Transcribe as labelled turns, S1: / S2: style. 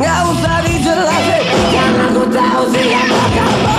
S1: Now, Savage Lasse, Yamaku Tausi, Yamaku